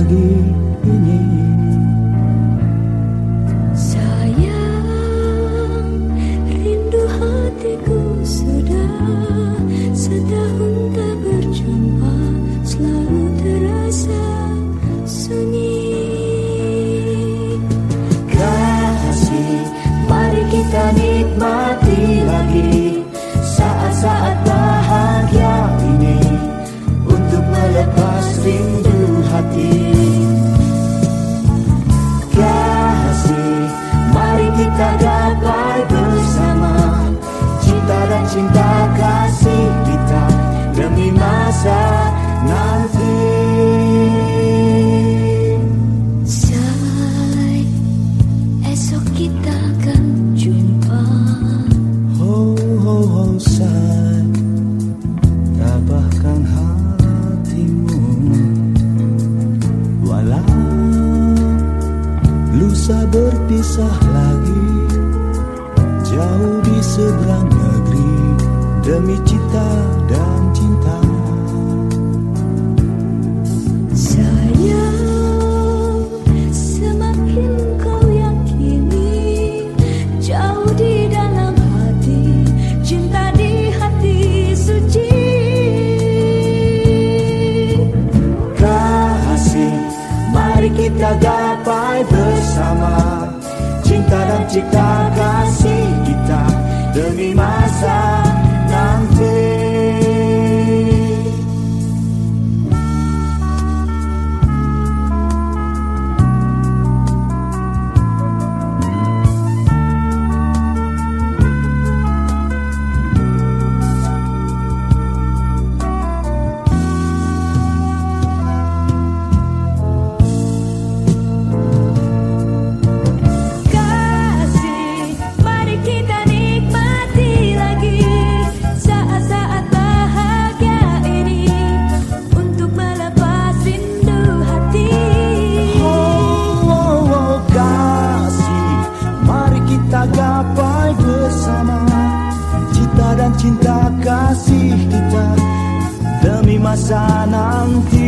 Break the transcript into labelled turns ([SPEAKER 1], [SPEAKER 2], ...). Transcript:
[SPEAKER 1] pagi ini.
[SPEAKER 2] Sayang, rindu hatiku sudah setahun tak berjumpa Selalu terasa sunyi.
[SPEAKER 1] Kasih, mari kita nikmati lagi Saat-saat bahagia ini. Untuk melepas rindu ti. Berpisah lagi Jauh di seberang negeri Demi cita dan cinta.
[SPEAKER 2] Sayang, semakin Cinta
[SPEAKER 1] masa nanti